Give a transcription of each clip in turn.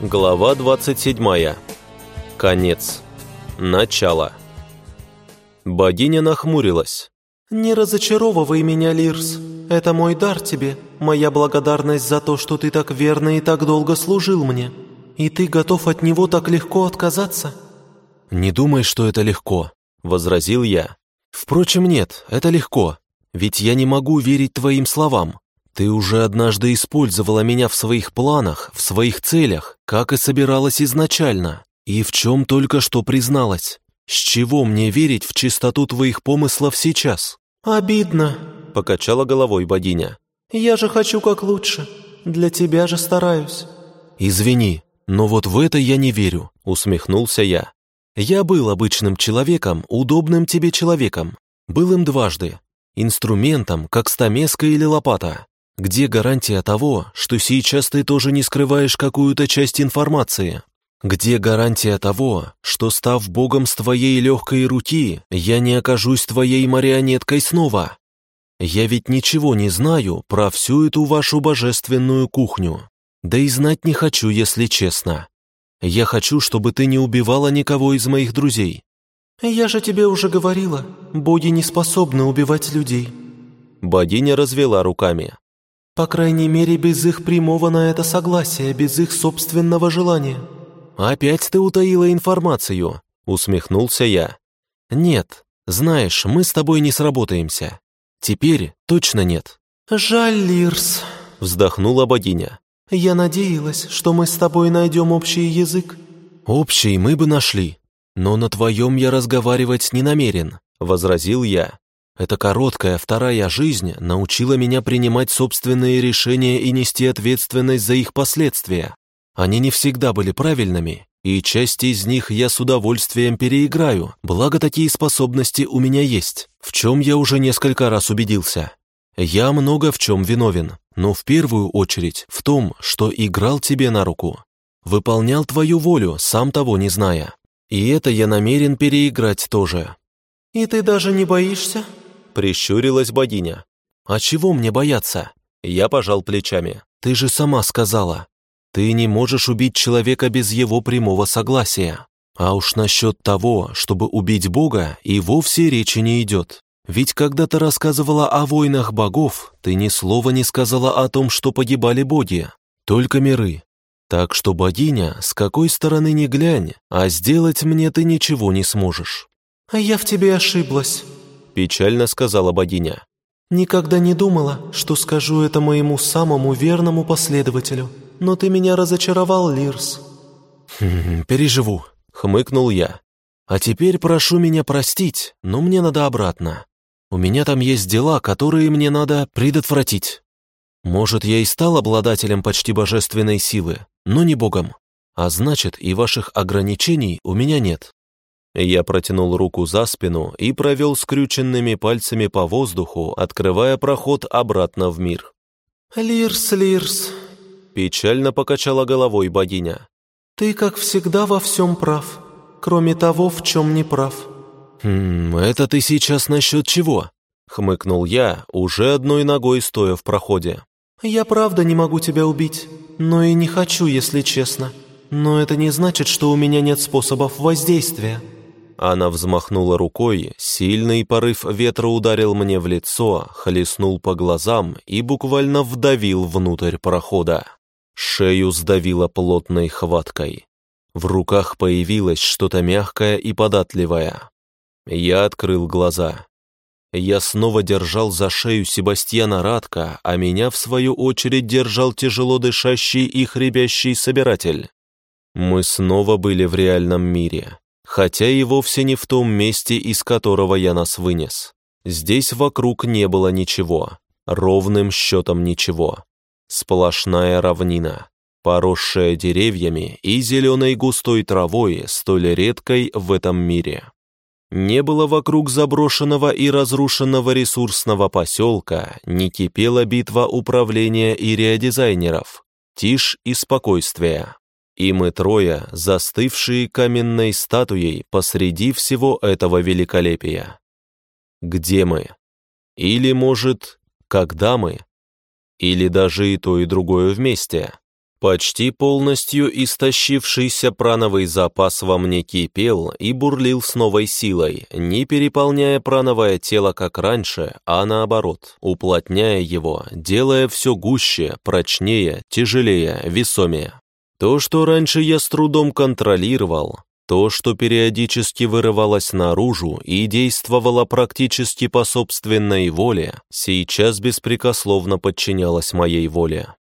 Глава 27. Конец. Начало. Богиня нахмурилась. «Не разочаровывай меня, Лирс. Это мой дар тебе, моя благодарность за то, что ты так верно и так долго служил мне. И ты готов от него так легко отказаться?» «Не думай, что это легко», — возразил я. «Впрочем, нет, это легко. Ведь я не могу верить твоим словам. Ты уже однажды использовала меня в своих планах, в своих целях, как и собиралась изначально, и в чем только что призналась. С чего мне верить в чистоту твоих помыслов сейчас?» «Обидно», — покачала головой богиня. «Я же хочу как лучше. Для тебя же стараюсь». «Извини, но вот в это я не верю», — усмехнулся я. «Я был обычным человеком, удобным тебе человеком. Был им дважды. Инструментом, как стамеска или лопата. Где гарантия того, что сейчас ты тоже не скрываешь какую-то часть информации? Где гарантия того, что, став богом с твоей легкой руки, я не окажусь твоей марионеткой снова? Я ведь ничего не знаю про всю эту вашу божественную кухню. Да и знать не хочу, если честно. Я хочу, чтобы ты не убивала никого из моих друзей. Я же тебе уже говорила, боги не способны убивать людей. Богиня развела руками. По крайней мере, без их прямого на это согласия, без их собственного желания. «Опять ты утаила информацию», — усмехнулся я. «Нет, знаешь, мы с тобой не сработаемся. Теперь точно нет». «Жаль, Лирс», — вздохнула богиня. «Я надеялась, что мы с тобой найдем общий язык». «Общий мы бы нашли, но на твоем я разговаривать не намерен», — возразил я. Эта короткая вторая жизнь научила меня принимать собственные решения и нести ответственность за их последствия. Они не всегда были правильными, и часть из них я с удовольствием переиграю, благо такие способности у меня есть, в чем я уже несколько раз убедился. Я много в чем виновен, но в первую очередь в том, что играл тебе на руку. Выполнял твою волю, сам того не зная. И это я намерен переиграть тоже. «И ты даже не боишься?» Прищурилась богиня. «А чего мне бояться?» Я пожал плечами. «Ты же сама сказала. Ты не можешь убить человека без его прямого согласия. А уж насчет того, чтобы убить Бога, и вовсе речи не идет. Ведь когда ты рассказывала о войнах богов, ты ни слова не сказала о том, что погибали боги, только миры. Так что, богиня, с какой стороны ни глянь, а сделать мне ты ничего не сможешь». «А я в тебе ошиблась», печально сказала богиня. «Никогда не думала, что скажу это моему самому верному последователю, но ты меня разочаровал, Лирс». «Хм, «Переживу», — хмыкнул я. «А теперь прошу меня простить, но мне надо обратно. У меня там есть дела, которые мне надо предотвратить. Может, я и стал обладателем почти божественной силы, но не богом. А значит, и ваших ограничений у меня нет. Я протянул руку за спину и провел скрюченными пальцами по воздуху, открывая проход обратно в мир. «Лирс, Лирс», — печально покачала головой богиня. «Ты, как всегда, во всем прав, кроме того, в чем не прав». «Хм, это ты сейчас насчет чего?» — хмыкнул я, уже одной ногой стоя в проходе. «Я правда не могу тебя убить, но и не хочу, если честно. Но это не значит, что у меня нет способов воздействия». Она взмахнула рукой, сильный порыв ветра ударил мне в лицо, хлестнул по глазам и буквально вдавил внутрь прохода. Шею сдавило плотной хваткой. В руках появилось что-то мягкое и податливое. Я открыл глаза. Я снова держал за шею Себастьяна Радка, а меня, в свою очередь, держал тяжело дышащий и хребящий собиратель. Мы снова были в реальном мире хотя и вовсе не в том месте, из которого я нас вынес. Здесь вокруг не было ничего, ровным счетом ничего. Сплошная равнина, поросшая деревьями и зеленой густой травой, столь редкой в этом мире. Не было вокруг заброшенного и разрушенного ресурсного поселка, не кипела битва управления и реодизайнеров, тишь и спокойствие. И мы трое, застывшие каменной статуей посреди всего этого великолепия. Где мы? Или, может, когда мы? Или даже и то, и другое вместе? Почти полностью истощившийся прановый запас во мне кипел и бурлил с новой силой, не переполняя прановое тело как раньше, а наоборот, уплотняя его, делая все гуще, прочнее, тяжелее, весомее. То, что раньше я с трудом контролировал, то, что периодически вырывалось наружу и действовало практически по собственной воле, сейчас беспрекословно подчинялось моей воле.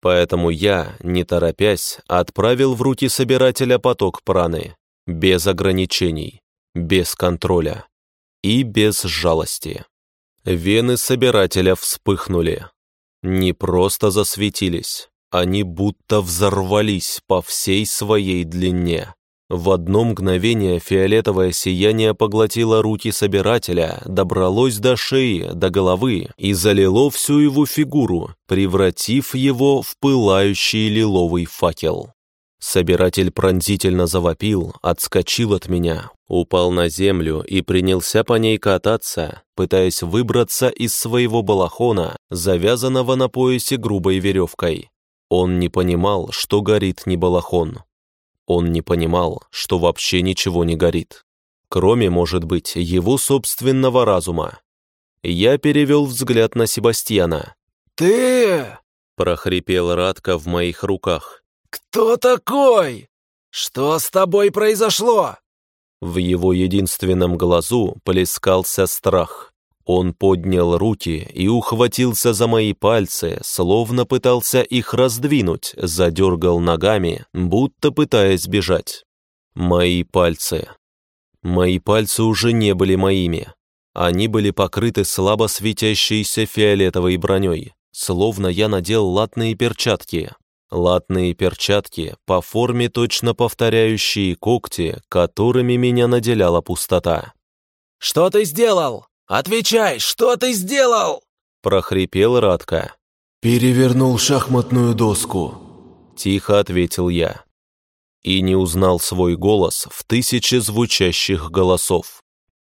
Поэтому я, не торопясь, отправил в руки собирателя поток праны, без ограничений, без контроля и без жалости. Вены собирателя вспыхнули. Не просто засветились, они будто взорвались по всей своей длине. В одно мгновение фиолетовое сияние поглотило руки собирателя, добралось до шеи, до головы и залило всю его фигуру, превратив его в пылающий лиловый факел. Собиратель пронзительно завопил, отскочил от меня, упал на землю и принялся по ней кататься, пытаясь выбраться из своего балахона, завязанного на поясе грубой веревкой. Он не понимал, что горит не балахон, он не понимал, что вообще ничего не горит. Кроме, может быть, его собственного разума. Я перевел взгляд на Себастьяна. «Ты?» — прохрипел Радко в моих руках. «Кто такой? Что с тобой произошло?» В его единственном глазу плескался страх. Он поднял руки и ухватился за мои пальцы, словно пытался их раздвинуть, задергал ногами, будто пытаясь бежать. Мои пальцы. Мои пальцы уже не были моими. Они были покрыты слабо светящейся фиолетовой броней, словно я надел латные перчатки. Латные перчатки, по форме точно повторяющие когти, которыми меня наделяла пустота. «Что ты сделал?» «Отвечай, что ты сделал?» — прохрипел Радко. «Перевернул шахматную доску», — тихо ответил я. И не узнал свой голос в тысяче звучащих голосов.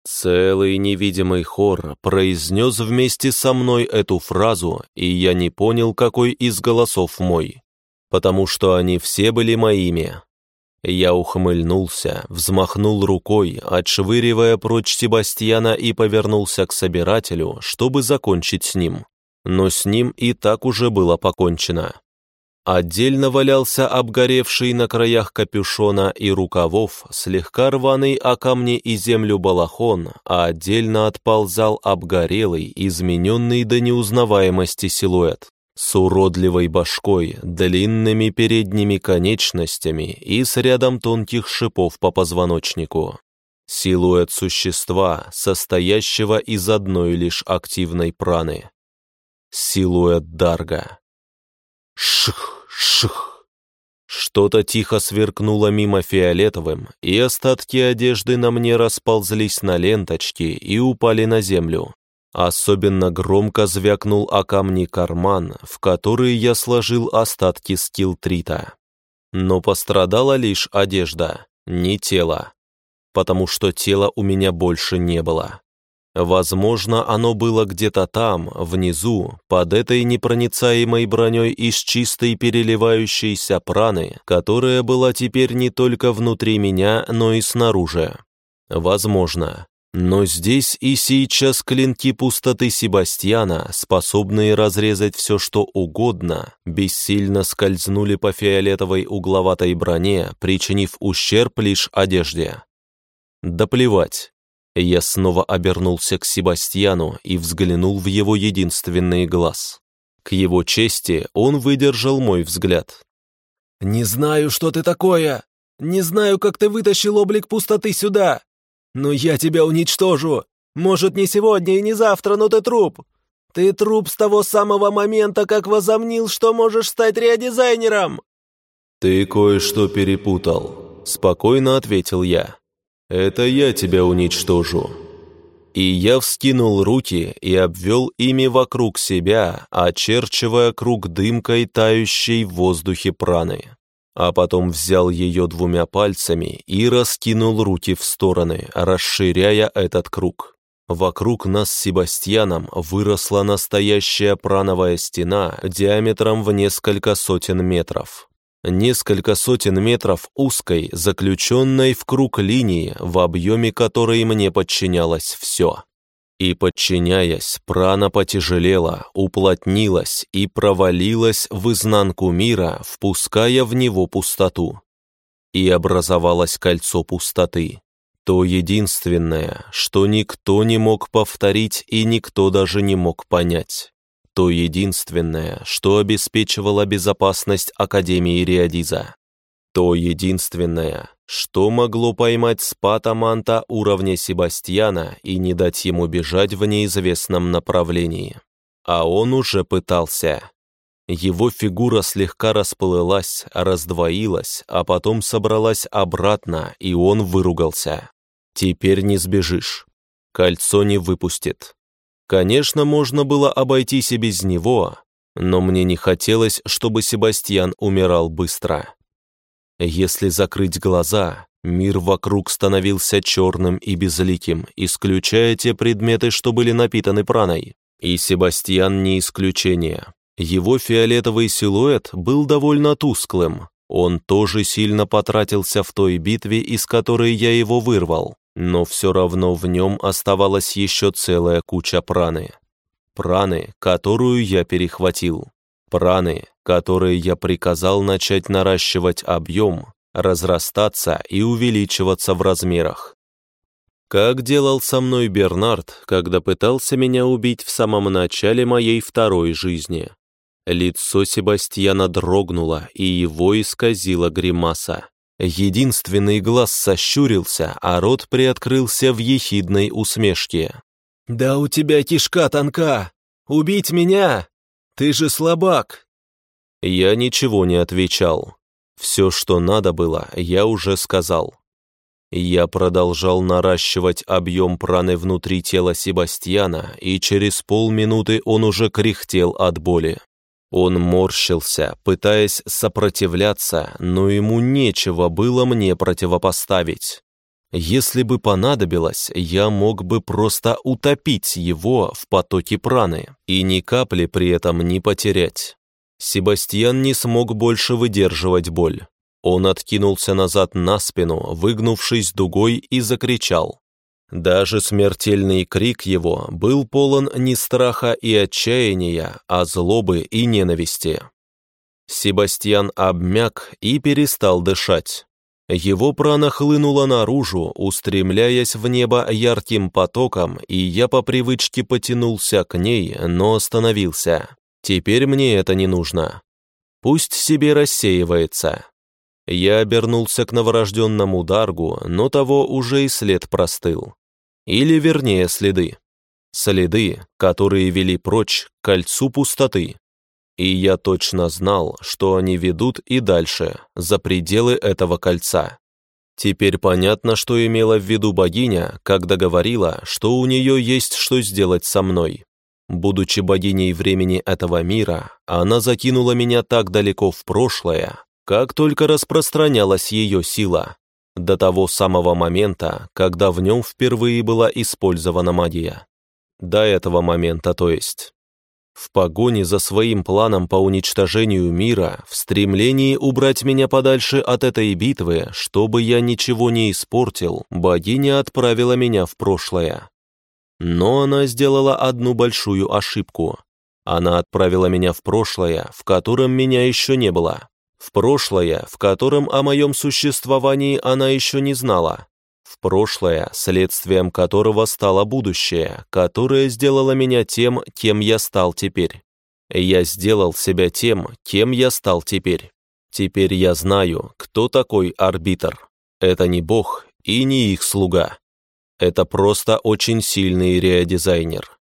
Целый невидимый хор произнес вместе со мной эту фразу, и я не понял, какой из голосов мой, потому что они все были моими, я ухмыльнулся, взмахнул рукой, отшвыривая прочь Себастьяна и повернулся к собирателю, чтобы закончить с ним. Но с ним и так уже было покончено. Отдельно валялся обгоревший на краях капюшона и рукавов, слегка рваный о камни и землю балахон, а отдельно отползал обгорелый, измененный до неузнаваемости силуэт с уродливой башкой, длинными передними конечностями и с рядом тонких шипов по позвоночнику. Силуэт существа, состоящего из одной лишь активной праны. Силуэт Дарга. Ших, ших. Что-то тихо сверкнуло мимо фиолетовым, и остатки одежды на мне расползлись на ленточки и упали на землю. Особенно громко звякнул о камни карман, в который я сложил остатки скилтрита. Но пострадала лишь одежда, не тело, потому что тела у меня больше не было. Возможно, оно было где-то там, внизу, под этой непроницаемой броней из чистой переливающейся праны, которая была теперь не только внутри меня, но и снаружи. Возможно, но здесь и сейчас клинки пустоты Себастьяна, способные разрезать все что угодно, бессильно скользнули по фиолетовой угловатой броне, причинив ущерб лишь одежде. Да плевать. Я снова обернулся к Себастьяну и взглянул в его единственный глаз. К его чести он выдержал мой взгляд. «Не знаю, что ты такое! Не знаю, как ты вытащил облик пустоты сюда! «Но я тебя уничтожу! Может, не сегодня и не завтра, но ты труп! Ты труп с того самого момента, как возомнил, что можешь стать реодизайнером!» «Ты кое-что перепутал», — спокойно ответил я. «Это я тебя уничтожу». И я вскинул руки и обвел ими вокруг себя, очерчивая круг дымкой тающей в воздухе праны а потом взял ее двумя пальцами и раскинул руки в стороны, расширяя этот круг. Вокруг нас с Себастьяном выросла настоящая прановая стена диаметром в несколько сотен метров. Несколько сотен метров узкой, заключенной в круг линии, в объеме которой мне подчинялось все. И, подчиняясь, прана потяжелела, уплотнилась и провалилась в изнанку мира, впуская в него пустоту. И образовалось кольцо пустоты. То единственное, что никто не мог повторить и никто даже не мог понять. То единственное, что обеспечивало безопасность Академии Риадиза. То единственное, что могло поймать спата Манта уровня Себастьяна и не дать ему бежать в неизвестном направлении. А он уже пытался. Его фигура слегка расплылась, раздвоилась, а потом собралась обратно, и он выругался. «Теперь не сбежишь. Кольцо не выпустит. Конечно, можно было обойтись и без него, но мне не хотелось, чтобы Себастьян умирал быстро. Если закрыть глаза, мир вокруг становился черным и безликим, исключая те предметы, что были напитаны праной. И Себастьян не исключение. Его фиолетовый силуэт был довольно тусклым. Он тоже сильно потратился в той битве, из которой я его вырвал, но все равно в нем оставалась еще целая куча праны. Праны, которую я перехватил. Праны, которые я приказал начать наращивать объем, разрастаться и увеличиваться в размерах. Как делал со мной Бернард, когда пытался меня убить в самом начале моей второй жизни. Лицо Себастьяна дрогнуло, и его исказила гримаса. Единственный глаз сощурился, а рот приоткрылся в ехидной усмешке. «Да у тебя кишка тонка! Убить меня! Ты же слабак!» Я ничего не отвечал. Все, что надо было, я уже сказал. Я продолжал наращивать объем праны внутри тела Себастьяна, и через полминуты он уже кряхтел от боли. Он морщился, пытаясь сопротивляться, но ему нечего было мне противопоставить. Если бы понадобилось, я мог бы просто утопить его в потоке праны и ни капли при этом не потерять. Себастьян не смог больше выдерживать боль. Он откинулся назад на спину, выгнувшись дугой, и закричал. Даже смертельный крик его был полон не страха и отчаяния, а злобы и ненависти. Себастьян обмяк и перестал дышать. Его прана хлынула наружу, устремляясь в небо ярким потоком, и я по привычке потянулся к ней, но остановился. Теперь мне это не нужно. Пусть себе рассеивается. Я обернулся к новорожденному Даргу, но того уже и след простыл. Или, вернее, следы. Следы, которые вели прочь к кольцу пустоты. И я точно знал, что они ведут и дальше, за пределы этого кольца. Теперь понятно, что имела в виду богиня, когда говорила, что у нее есть что сделать со мной. Будучи богиней времени этого мира, она закинула меня так далеко в прошлое, как только распространялась ее сила, до того самого момента, когда в нем впервые была использована магия. До этого момента, то есть. В погоне за своим планом по уничтожению мира, в стремлении убрать меня подальше от этой битвы, чтобы я ничего не испортил, богиня отправила меня в прошлое. Но она сделала одну большую ошибку. Она отправила меня в прошлое, в котором меня еще не было. В прошлое, в котором о моем существовании она еще не знала в прошлое, следствием которого стало будущее, которое сделало меня тем, кем я стал теперь. Я сделал себя тем, кем я стал теперь. Теперь я знаю, кто такой арбитр. Это не бог и не их слуга. Это просто очень сильный реодизайнер.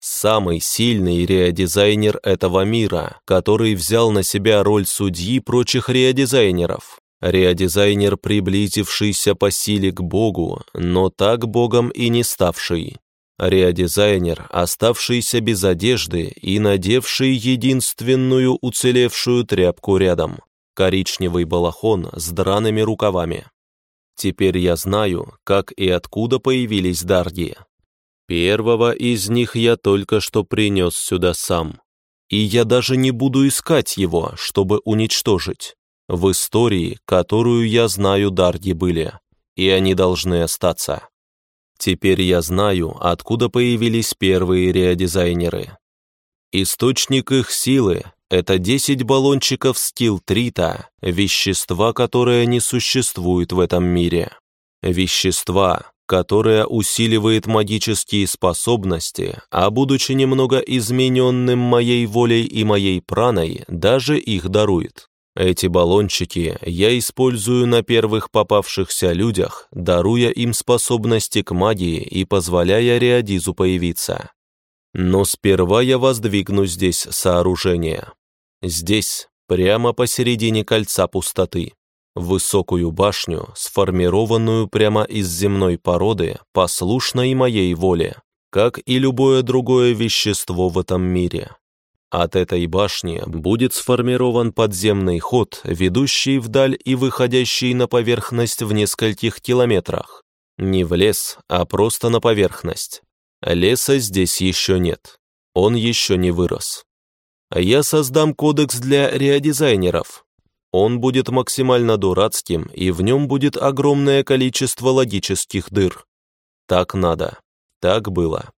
Самый сильный реодизайнер этого мира, который взял на себя роль судьи прочих реодизайнеров. Реодизайнер, приблизившийся по силе к Богу, но так Богом и не ставший. Реодизайнер, оставшийся без одежды и надевший единственную уцелевшую тряпку рядом. Коричневый балахон с драными рукавами. Теперь я знаю, как и откуда появились дарги. Первого из них я только что принес сюда сам. И я даже не буду искать его, чтобы уничтожить. В истории, которую я знаю, дарги были, и они должны остаться. Теперь я знаю, откуда появились первые реодизайнеры. Источник их силы — это 10 баллончиков стилтрита, вещества, которое не существует в этом мире. Вещества, которое усиливает магические способности, а будучи немного измененным моей волей и моей праной, даже их дарует. Эти баллончики я использую на первых попавшихся людях, даруя им способности к магии и позволяя Реодизу появиться. Но сперва я воздвигну здесь сооружение. Здесь, прямо посередине кольца пустоты, высокую башню, сформированную прямо из земной породы, послушной моей воле, как и любое другое вещество в этом мире. От этой башни будет сформирован подземный ход, ведущий вдаль и выходящий на поверхность в нескольких километрах. Не в лес, а просто на поверхность. Леса здесь еще нет. Он еще не вырос. Я создам кодекс для реодизайнеров. Он будет максимально дурацким, и в нем будет огромное количество логических дыр. Так надо. Так было.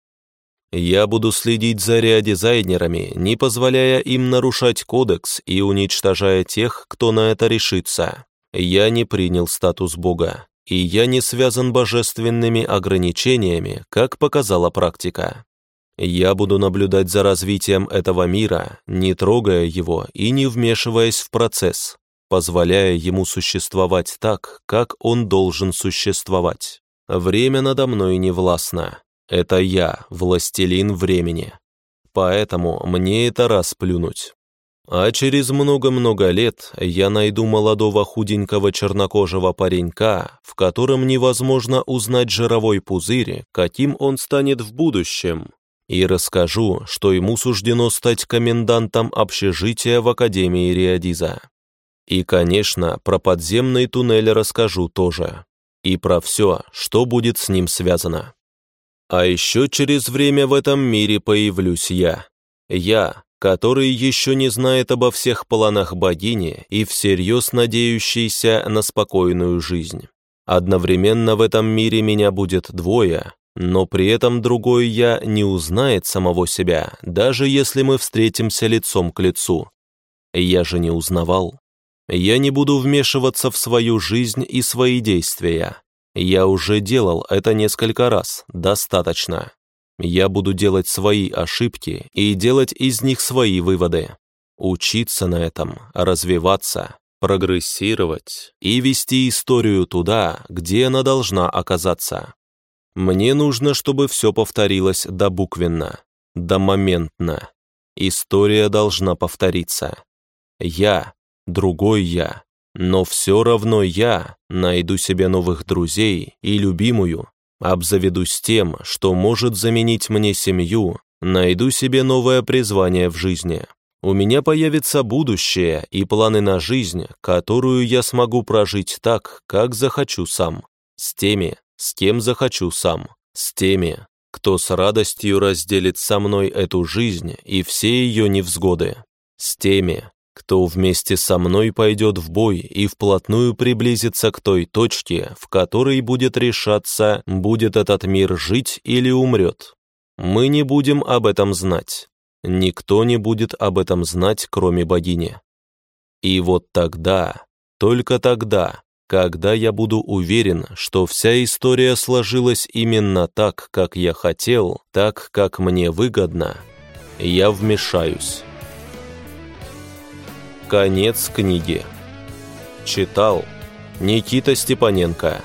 Я буду следить за реодизайнерами, не позволяя им нарушать кодекс и уничтожая тех, кто на это решится. Я не принял статус Бога, и я не связан божественными ограничениями, как показала практика. Я буду наблюдать за развитием этого мира, не трогая его и не вмешиваясь в процесс, позволяя ему существовать так, как он должен существовать. Время надо мной не властно. Это я, властелин времени. Поэтому мне это раз плюнуть. А через много-много лет я найду молодого худенького чернокожего паренька, в котором невозможно узнать жировой пузырь, каким он станет в будущем, и расскажу, что ему суждено стать комендантом общежития в Академии Риадиза. И, конечно, про подземный туннель расскажу тоже. И про все, что будет с ним связано. А еще через время в этом мире появлюсь я. Я, который еще не знает обо всех планах богини и всерьез надеющийся на спокойную жизнь. Одновременно в этом мире меня будет двое, но при этом другой я не узнает самого себя, даже если мы встретимся лицом к лицу. Я же не узнавал. Я не буду вмешиваться в свою жизнь и свои действия. Я уже делал это несколько раз, достаточно. Я буду делать свои ошибки и делать из них свои выводы. Учиться на этом, развиваться, прогрессировать и вести историю туда, где она должна оказаться. Мне нужно, чтобы все повторилось добуквенно, домоментно. История должна повториться. Я, другой я, но все равно я найду себе новых друзей и любимую, обзаведусь тем, что может заменить мне семью, найду себе новое призвание в жизни. У меня появится будущее и планы на жизнь, которую я смогу прожить так, как захочу сам, с теми, с кем захочу сам, с теми, кто с радостью разделит со мной эту жизнь и все ее невзгоды, с теми, кто вместе со мной пойдет в бой и вплотную приблизится к той точке, в которой будет решаться, будет этот мир жить или умрет. Мы не будем об этом знать. Никто не будет об этом знать, кроме богини. И вот тогда, только тогда, когда я буду уверен, что вся история сложилась именно так, как я хотел, так, как мне выгодно, я вмешаюсь. Конец книги. Читал Никита Степаненко.